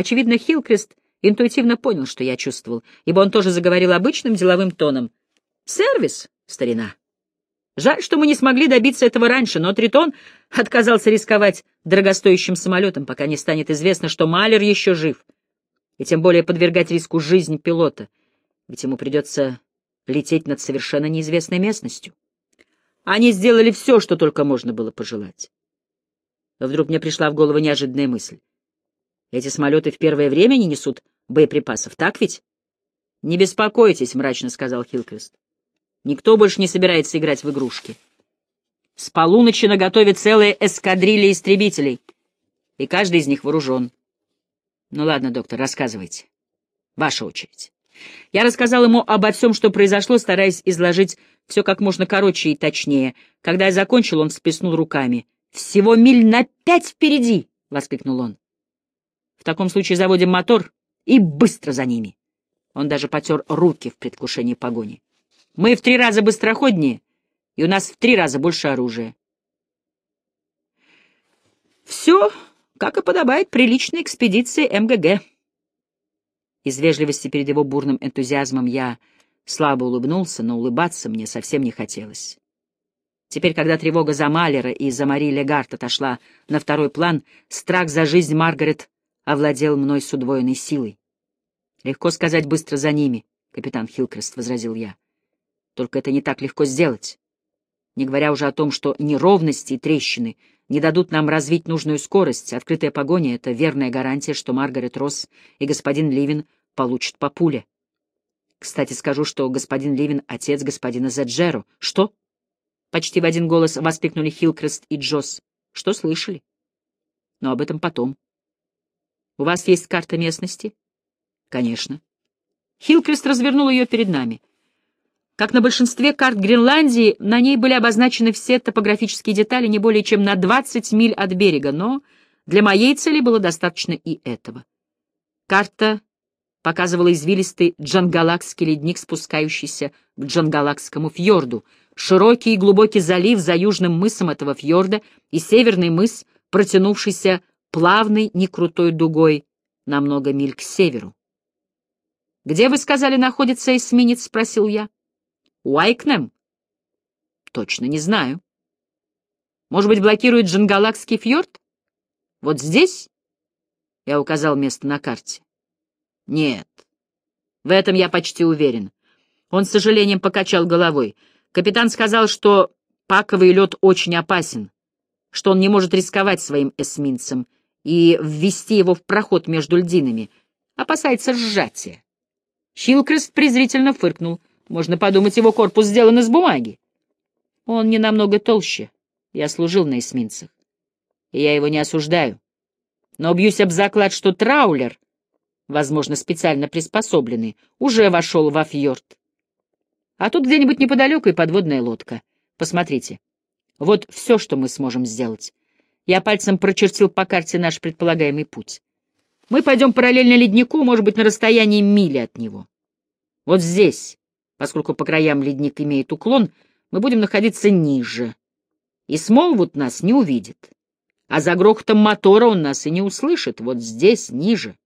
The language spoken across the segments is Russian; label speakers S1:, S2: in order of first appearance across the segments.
S1: Очевидно, Хилкрест интуитивно понял, что я чувствовал, ибо он тоже заговорил обычным деловым тоном. «Сервис, старина. Жаль, что мы не смогли добиться этого раньше, но Тритон отказался рисковать дорогостоящим самолетом, пока не станет известно, что Малер еще жив, и тем более подвергать риску жизнь пилота, ведь ему придется лететь над совершенно неизвестной местностью. Они сделали все, что только можно было пожелать. Вдруг мне пришла в голову неожиданная мысль. Эти самолеты в первое время не несут боеприпасов, так ведь? — Не беспокойтесь, — мрачно сказал Хилкрест. — Никто больше не собирается играть в игрушки. С полуночи наготове целая эскадрилья истребителей, и каждый из них вооружен. Ну ладно, доктор, рассказывайте. Ваша очередь. Я рассказал ему обо всем, что произошло, стараясь изложить все как можно короче и точнее. Когда я закончил, он всплеснул руками. «Всего миль на пять впереди!» — воскликнул он. «В таком случае заводим мотор и быстро за ними!» Он даже потер руки в предвкушении погони. «Мы в три раза быстроходнее, и у нас в три раза больше оружия». «Все, как и подобает приличной экспедиции МГГ». Из вежливости перед его бурным энтузиазмом я слабо улыбнулся, но улыбаться мне совсем не хотелось. Теперь, когда тревога за Малера и за Мари Легард отошла на второй план, страх за жизнь Маргарет овладел мной с удвоенной силой. «Легко сказать быстро за ними», — капитан Хилкрест возразил я. «Только это не так легко сделать. Не говоря уже о том, что неровности и трещины не дадут нам развить нужную скорость, открытая погоня — это верная гарантия, что Маргарет Росс и господин Ливин получат по пуле. Кстати, скажу, что господин Ливин — отец господина Заджеро. Что? Почти в один голос воскликнули Хилкрест и Джосс. Что слышали? Но об этом потом. У вас есть карта местности? Конечно. Хилкрест развернул ее перед нами. Как на большинстве карт Гренландии, на ней были обозначены все топографические детали не более чем на 20 миль от берега, но для моей цели было достаточно и этого. Карта показывала извилистый Джангалакский ледник, спускающийся к Джангалакскому фьорду — широкий и глубокий залив за южным мысом этого фьорда и северный мыс, протянувшийся плавной, некрутой дугой на много миль к северу. «Где, вы сказали, находится эсминец?» — спросил я. «Уайкнем?» «Точно не знаю». «Может быть, блокирует Джангалакский фьорд? Вот здесь?» Я указал место на карте. «Нет, в этом я почти уверен». Он с сожалением покачал головой. Капитан сказал, что паковый лед очень опасен, что он не может рисковать своим эсминцем и ввести его в проход между льдинами, опасается сжатия. Хилкрест презрительно фыркнул. Можно подумать, его корпус сделан из бумаги. Он не намного толще. Я служил на эсминцах. И я его не осуждаю. Но бьюсь об заклад, что траулер, возможно, специально приспособленный, уже вошел во фьорд. А тут где-нибудь неподалеку и подводная лодка. Посмотрите. Вот все, что мы сможем сделать. Я пальцем прочертил по карте наш предполагаемый путь. Мы пойдем параллельно леднику, может быть, на расстоянии мили от него. Вот здесь, поскольку по краям ледник имеет уклон, мы будем находиться ниже. И Смолвуд нас не увидит. А за грохотом мотора он нас и не услышит. Вот здесь, ниже.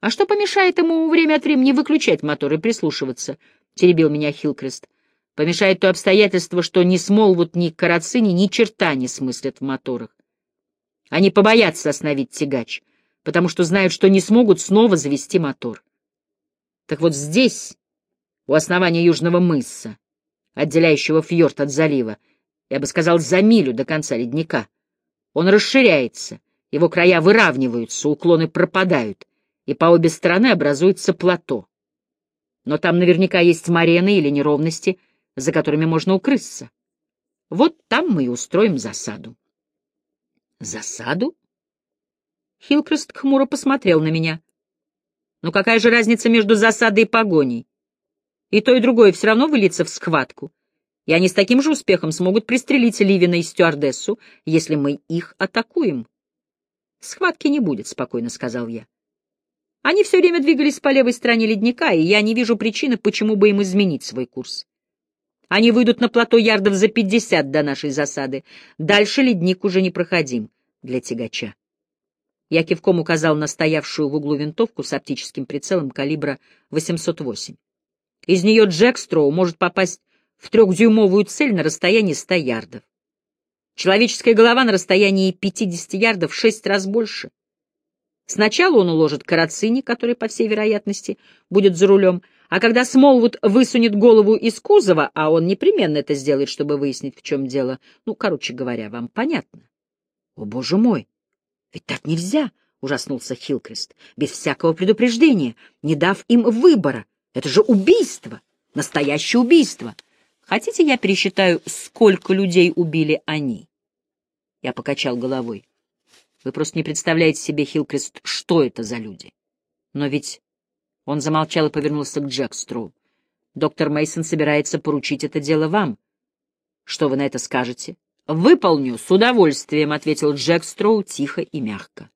S1: А что помешает ему время от времени выключать мотор и прислушиваться? — теребил меня Хилкрест. — Помешает то обстоятельство, что ни Смолвуд, ни Карацини ни черта не смыслят в моторах. Они побоятся остановить тягач, потому что знают, что не смогут снова завести мотор. Так вот здесь, у основания южного мыса, отделяющего фьорд от залива, я бы сказал, за милю до конца ледника, он расширяется, его края выравниваются, уклоны пропадают, и по обе стороны образуется плато но там наверняка есть марены или неровности, за которыми можно укрыться. Вот там мы и устроим засаду. Засаду? Хилкрест хмуро посмотрел на меня. Но «Ну какая же разница между засадой и погоней? И то, и другое все равно выльется в схватку, и они с таким же успехом смогут пристрелить Ливина и стюардессу, если мы их атакуем. Схватки не будет, — спокойно сказал я. Они все время двигались по левой стороне ледника, и я не вижу причины, почему бы им изменить свой курс. Они выйдут на плато ярдов за пятьдесят до нашей засады. Дальше ледник уже не проходим для тягача. Я кивком указал на стоявшую в углу винтовку с оптическим прицелом калибра 808. Из нее Джек Строу может попасть в трехдюймовую цель на расстоянии 100 ярдов. Человеческая голова на расстоянии 50 ярдов в шесть раз больше. Сначала он уложит Карацини, который, по всей вероятности, будет за рулем, а когда Смолвуд высунет голову из кузова, а он непременно это сделает, чтобы выяснить, в чем дело, ну, короче говоря, вам понятно. О, боже мой! Ведь так нельзя, — ужаснулся Хилкрест, — без всякого предупреждения, не дав им выбора. Это же убийство, настоящее убийство. Хотите, я пересчитаю, сколько людей убили они? Я покачал головой. Вы просто не представляете себе, Хилкрест, что это за люди. Но ведь... Он замолчал и повернулся к Джекстру. Доктор Мейсон собирается поручить это дело вам. Что вы на это скажете? «Выполню, с удовольствием», — ответил Джек Строу тихо и мягко.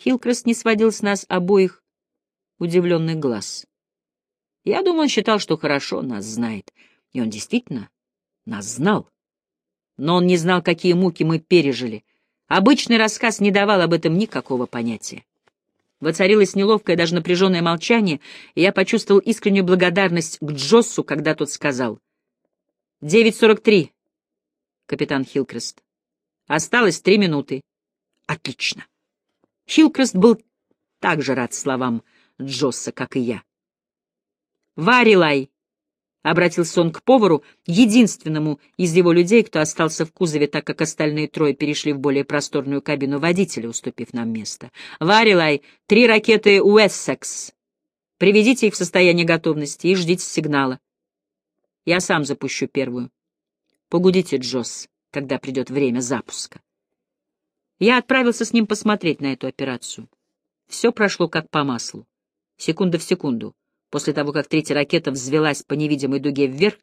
S1: Хилкрест не сводил с нас обоих удивленный глаз. Я думаю, он считал, что хорошо нас знает, и он действительно нас знал. Но он не знал, какие муки мы пережили. Обычный рассказ не давал об этом никакого понятия. Воцарилось неловкое, даже напряженное молчание, и я почувствовал искреннюю благодарность к Джоссу, когда тот сказал. «Девять сорок три капитан Хилкрест. Осталось три минуты. Отлично. Хилкрест был так же рад словам Джосса, как и я. «Варилай!» — обратился он к повару, единственному из его людей, кто остался в кузове, так как остальные трое перешли в более просторную кабину водителя, уступив нам место. «Варилай! Три ракеты Уэссекс! Приведите их в состояние готовности и ждите сигнала. Я сам запущу первую. Погудите, Джосс, когда придет время запуска. Я отправился с ним посмотреть на эту операцию. Все прошло как по маслу. Секунда в секунду. После того, как третья ракета взвелась по невидимой дуге вверх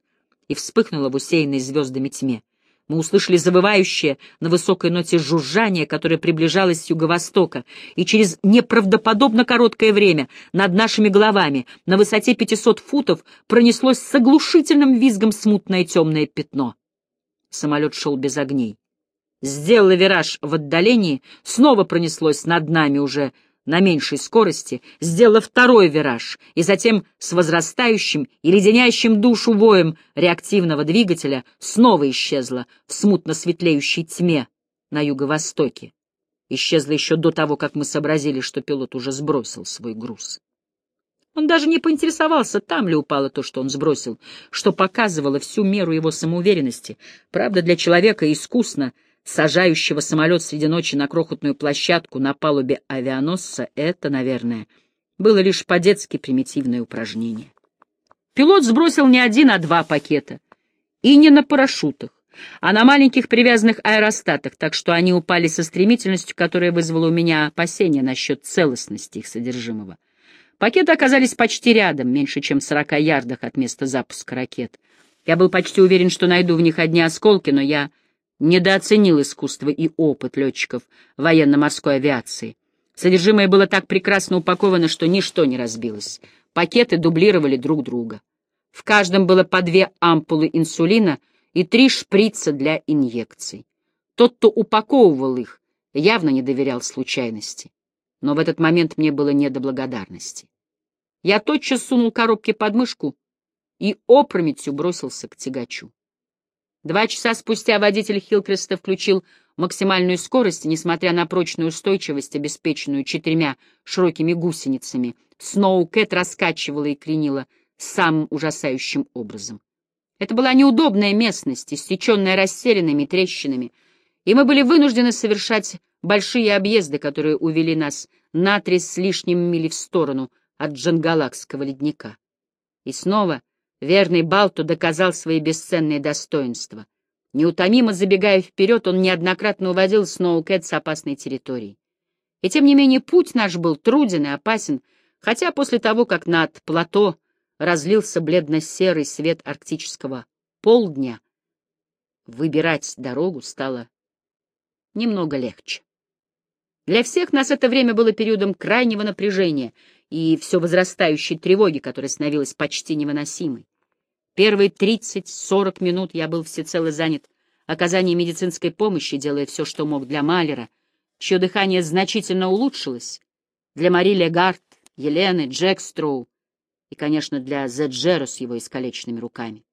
S1: и вспыхнула в усеянной звездами тьме, мы услышали завывающее на высокой ноте жужжание, которое приближалось с юго-востока, и через неправдоподобно короткое время над нашими головами на высоте 500 футов пронеслось с оглушительным визгом смутное темное пятно. Самолет шел без огней. Сделало вираж в отдалении, снова пронеслось над нами уже на меньшей скорости, сделало второй вираж, и затем с возрастающим и леденящим душу воем реактивного двигателя снова исчезло в смутно светлеющей тьме на юго-востоке. Исчезло еще до того, как мы сообразили, что пилот уже сбросил свой груз. Он даже не поинтересовался, там ли упало то, что он сбросил, что показывало всю меру его самоуверенности. Правда, для человека искусно сажающего самолет среди ночи на крохотную площадку на палубе авианосца, это, наверное, было лишь по-детски примитивное упражнение. Пилот сбросил не один, а два пакета. И не на парашютах, а на маленьких привязанных аэростатах, так что они упали со стремительностью, которая вызвала у меня опасения насчет целостности их содержимого. Пакеты оказались почти рядом, меньше чем в сорока ярдах от места запуска ракет. Я был почти уверен, что найду в них одни осколки, но я недооценил искусство и опыт летчиков военно-морской авиации. Содержимое было так прекрасно упаковано, что ничто не разбилось. Пакеты дублировали друг друга. В каждом было по две ампулы инсулина и три шприца для инъекций. Тот, кто упаковывал их, явно не доверял случайности но в этот момент мне было не до благодарности. Я тотчас сунул коробки под мышку и опрометью бросился к тягачу. Два часа спустя водитель Хилкреста включил максимальную скорость, несмотря на прочную устойчивость, обеспеченную четырьмя широкими гусеницами, Сноукэт раскачивала и кренила самым ужасающим образом. Это была неудобная местность, истеченная расселенными трещинами, и мы были вынуждены совершать большие объезды, которые увели нас на три с лишним мили в сторону от Джангалакского ледника. И снова верный Балту доказал свои бесценные достоинства. Неутомимо забегая вперед, он неоднократно уводил Сноукэт с опасной территории. И тем не менее путь наш был труден и опасен, хотя после того, как над плато разлился бледно-серый свет арктического полдня, выбирать дорогу стало немного легче. Для всех нас это время было периодом крайнего напряжения и все возрастающей тревоги, которая становилась почти невыносимой. Первые 30-40 минут я был всецело занят оказанием медицинской помощи, делая все, что мог для Малера, чье дыхание значительно улучшилось, для Мари Легард, Елены, Джек Строу и, конечно, для Зеджера с его искалеченными руками.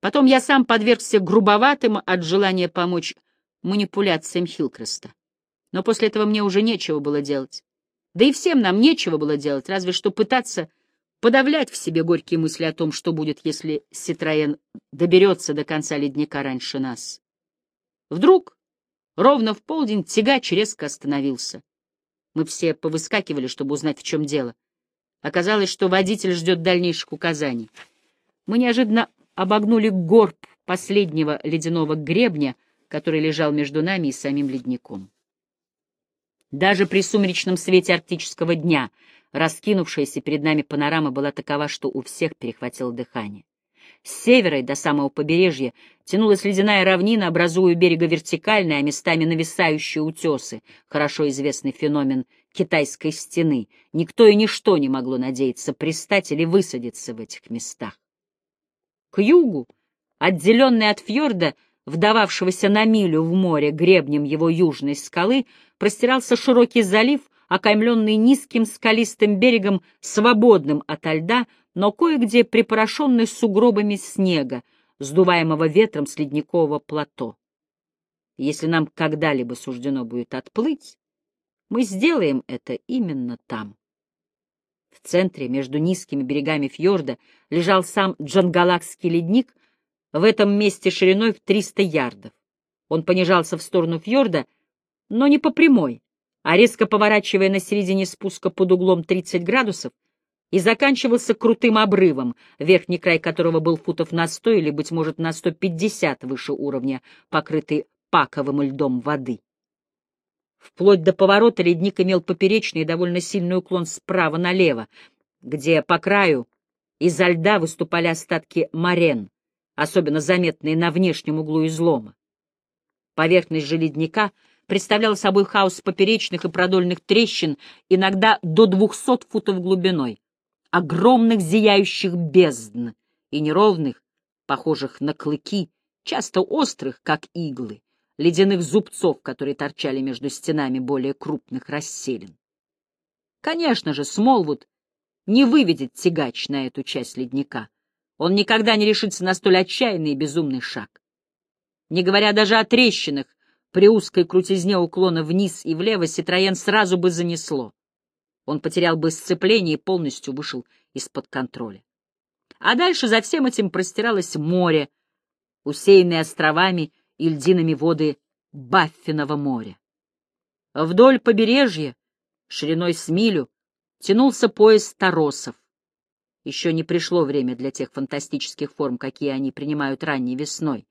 S1: Потом я сам подвергся грубоватым от желания помочь манипуляциям Хилкреста. Но после этого мне уже нечего было делать. Да и всем нам нечего было делать, разве что пытаться подавлять в себе горькие мысли о том, что будет, если Ситроен доберется до конца ледника раньше нас. Вдруг, ровно в полдень, тягач резко остановился. Мы все повыскакивали, чтобы узнать, в чем дело. Оказалось, что водитель ждет дальнейших указаний. Мы неожиданно обогнули горб последнего ледяного гребня, который лежал между нами и самим ледником. Даже при сумеречном свете арктического дня Раскинувшаяся перед нами панорама была такова, что у всех перехватило дыхание. С севера и до самого побережья тянулась ледяная равнина, образуя берега вертикальные, а местами нависающие утесы, хорошо известный феномен китайской стены. Никто и ничто не могло надеяться пристать или высадиться в этих местах. К югу, отделенный от фьорда, вдававшегося на милю в море гребнем его южной скалы, простирался широкий залив, окаймленный низким скалистым берегом, свободным ото льда, но кое-где припорошенный сугробами снега, сдуваемого ветром с ледникового плато. Если нам когда-либо суждено будет отплыть, мы сделаем это именно там. В центре, между низкими берегами фьорда, лежал сам Джангалакский ледник, в этом месте шириной в 300 ярдов. Он понижался в сторону фьорда, но не по прямой, а резко поворачивая на середине спуска под углом 30 градусов, и заканчивался крутым обрывом, верхний край которого был футов на 100 или, быть может, на 150 выше уровня, покрытый паковым льдом воды. Вплоть до поворота ледник имел поперечный и довольно сильный уклон справа налево, где по краю изо льда выступали остатки морен, особенно заметные на внешнем углу излома. Поверхность же ледника — представлял собой хаос поперечных и продольных трещин, иногда до двухсот футов глубиной, огромных зияющих бездн и неровных, похожих на клыки, часто острых, как иглы, ледяных зубцов, которые торчали между стенами более крупных расселин. Конечно же, Смолвуд не выведет тягач на эту часть ледника. Он никогда не решится на столь отчаянный и безумный шаг. Не говоря даже о трещинах, при узкой крутизне уклона вниз и влево Ситроен сразу бы занесло. Он потерял бы сцепление и полностью вышел из-под контроля. А дальше за всем этим простиралось море, усеянное островами и льдинами воды Баффиного моря. Вдоль побережья, шириной с милю, тянулся пояс торосов. Еще не пришло время для тех фантастических форм, какие они принимают ранней весной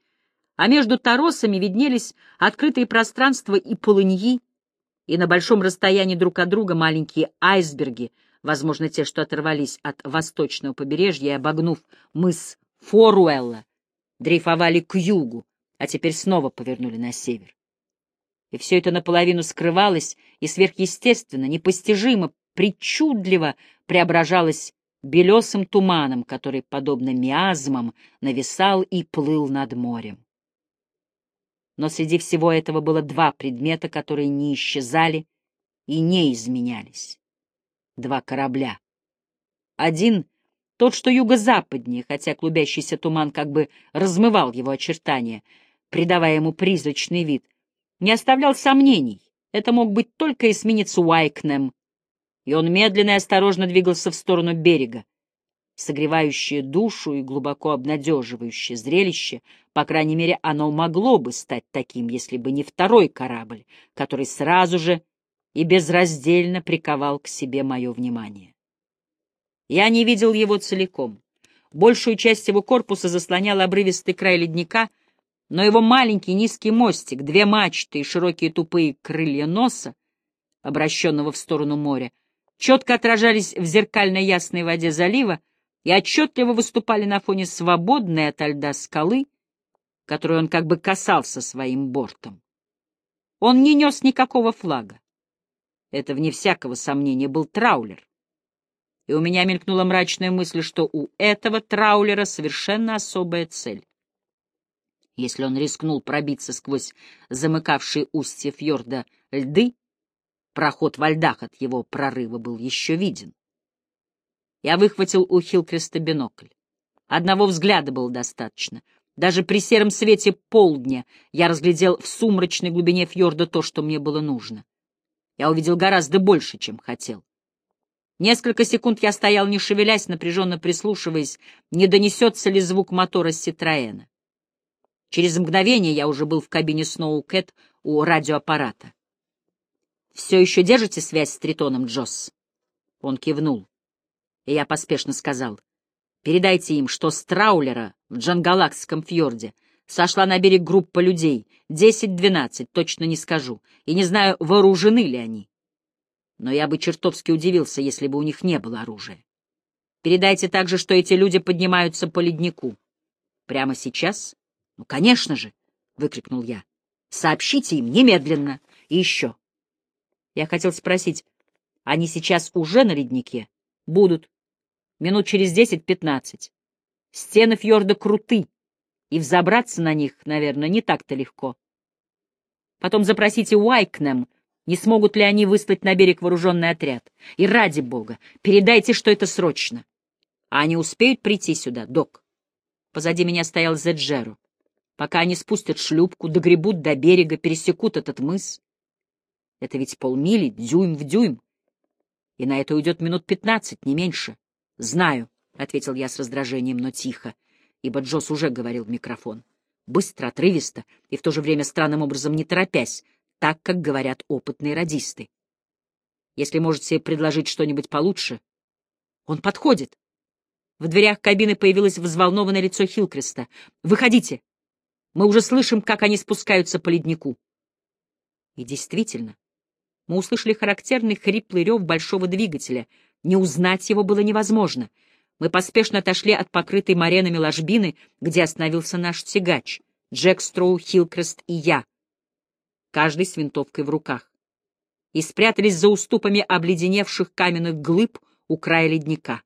S1: а между торосами виднелись открытые пространства и полыньи, и на большом расстоянии друг от друга маленькие айсберги, возможно, те, что оторвались от восточного побережья и, обогнув мыс Форуэлла, дрейфовали к югу, а теперь снова повернули на север. И все это наполовину скрывалось и сверхъестественно, непостижимо, причудливо преображалось белесым туманом, который, подобно миазмам, нависал и плыл над морем. Но среди всего этого было два предмета, которые не исчезали и не изменялись. Два корабля. Один — тот, что юго-западнее, хотя клубящийся туман как бы размывал его очертания, придавая ему призрачный вид, не оставлял сомнений. Это мог быть только эсминец Уайкнем, и он медленно и осторожно двигался в сторону берега, согревающее душу и глубоко обнадеживающее зрелище, по крайней мере, оно могло бы стать таким, если бы не второй корабль, который сразу же и безраздельно приковал к себе мое внимание. Я не видел его целиком. Большую часть его корпуса заслонял обрывистый край ледника, но его маленький низкий мостик, две мачты и широкие тупые крылья носа, обращенного в сторону моря, четко отражались в зеркальной ясной воде залива, и отчетливо выступали на фоне свободной ото льда скалы, которой он как бы касался своим бортом. Он не нес никакого флага. Это, вне всякого сомнения, был траулер. И у меня мелькнула мрачная мысль, что у этого траулера совершенно особая цель. Если он рискнул пробиться сквозь замыкавшие устья фьорда льды, проход во льдах от его прорыва был еще виден. Я выхватил у Хилкреста бинокль. Одного взгляда было достаточно. Даже при сером свете полдня я разглядел в сумрачной глубине фьорда то, что мне было нужно. Я увидел гораздо больше, чем хотел. Несколько секунд я стоял, не шевелясь, напряженно прислушиваясь, не донесется ли звук мотора Ситроэна. Через мгновение я уже был в кабине Сноу Кэт у радиоаппарата. «Все еще держите связь с Тритоном, Джосс?» Он кивнул. И я поспешно сказал. «Передайте им, что с траулера в Джангалакском фьорде сошла на берег группа людей, десять-двенадцать, точно не скажу, и не знаю, вооружены ли они. Но я бы чертовски удивился, если бы у них не было оружия. Передайте также, что эти люди поднимаются по леднику. Прямо сейчас? Ну, конечно же, — выкрикнул я. Сообщите им немедленно. И еще. Я хотел спросить, они сейчас уже на леднике? Будут. Минут через десять-пятнадцать. Стены фьорда круты, и взобраться на них, наверное, не так-то легко. Потом запросите Уайкнем, не смогут ли они выслать на берег вооруженный отряд. И ради бога, передайте, что это срочно. А они успеют прийти сюда, док? Позади меня стоял Зеджеру. Пока они спустят шлюпку, догребут до берега, пересекут этот мыс. Это ведь полмили, дюйм в дюйм. И на это уйдет минут пятнадцать, не меньше. — Знаю, — ответил я с раздражением, но тихо, ибо Джосс уже говорил в микрофон. Быстро, отрывисто и в то же время странным образом не торопясь, так, как говорят опытные радисты. Если можете предложить что-нибудь получше... Он подходит. В дверях кабины появилось взволнованное лицо Хилкреста. «Выходите! Мы уже слышим, как они спускаются по леднику». И действительно, мы услышали характерный хриплый рев большого двигателя. Не узнать его было невозможно. Мы поспешно отошли от покрытой моренами ложбины, где остановился наш тягач, Джек Строу, Хилкрест и я, каждый с винтовкой в руках, и спрятались за уступами обледеневших каменных глыб у края ледника.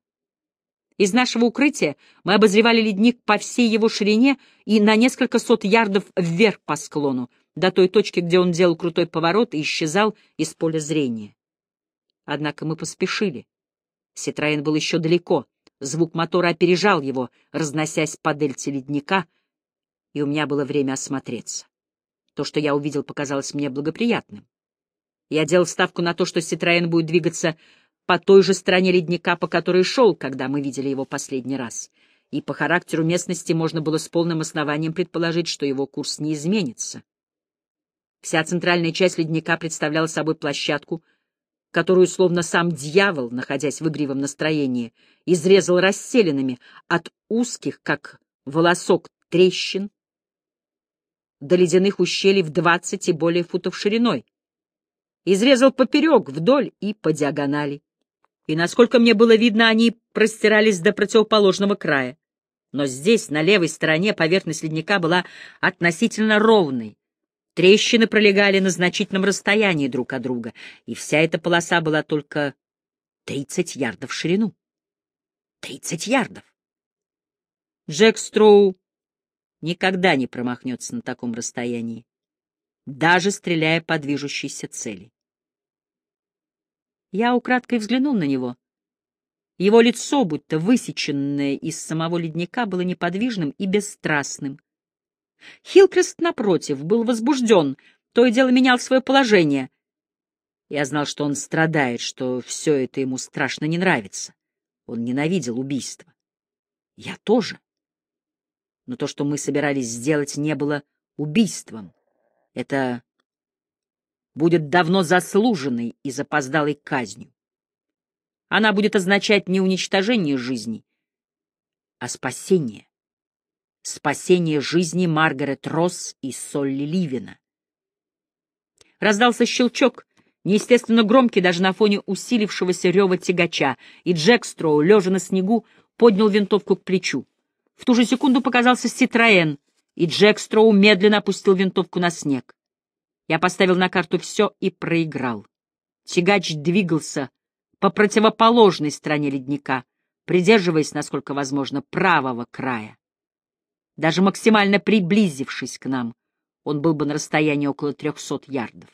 S1: Из нашего укрытия мы обозревали ледник по всей его ширине и на несколько сот ярдов вверх по склону, до той точки, где он делал крутой поворот и исчезал из поля зрения. Однако мы поспешили. Ситроен был еще далеко, звук мотора опережал его, разносясь по дельте ледника, и у меня было время осмотреться. То, что я увидел, показалось мне благоприятным. Я делал ставку на то, что Ситроен будет двигаться по той же стороне ледника, по которой шел, когда мы видели его последний раз. И по характеру местности можно было с полным основанием предположить, что его курс не изменится. Вся центральная часть ледника представляла собой площадку, которую, словно сам дьявол, находясь в игривом настроении, изрезал расселенными от узких, как волосок, трещин до ледяных ущелий в двадцать и более футов шириной. Изрезал поперек, вдоль и по диагонали. И, насколько мне было видно, они простирались до противоположного края. Но здесь, на левой стороне, поверхность ледника была относительно ровной, Трещины пролегали на значительном расстоянии друг от друга, и вся эта полоса была только тридцать ярдов в ширину. Тридцать ярдов! Джек Строу никогда не промахнется на таком расстоянии, даже стреляя по движущейся цели. Я украдкой взглянул на него. Его лицо, будто высеченное из самого ледника, было неподвижным и бесстрастным. Хилкрест, напротив, был возбужден, то и дело менял свое положение. Я знал, что он страдает, что все это ему страшно не нравится. Он ненавидел убийство. Я тоже. Но то, что мы собирались сделать, не было убийством. Это будет давно заслуженной и запоздалой казнью. Она будет означать не уничтожение жизни, а спасение спасение жизни Маргарет Росс и Солли Ливина. Раздался щелчок, неестественно громкий даже на фоне усилившегося рева тягача, и Джек Строу, лежа на снегу, поднял винтовку к плечу. В ту же секунду показался Ситроен, и Джек Строу медленно опустил винтовку на снег. Я поставил на карту все и проиграл. Тягач двигался по противоположной стороне ледника, придерживаясь, насколько возможно, правого края. Даже максимально приблизившись к нам, он был бы на расстоянии около трехсот ярдов.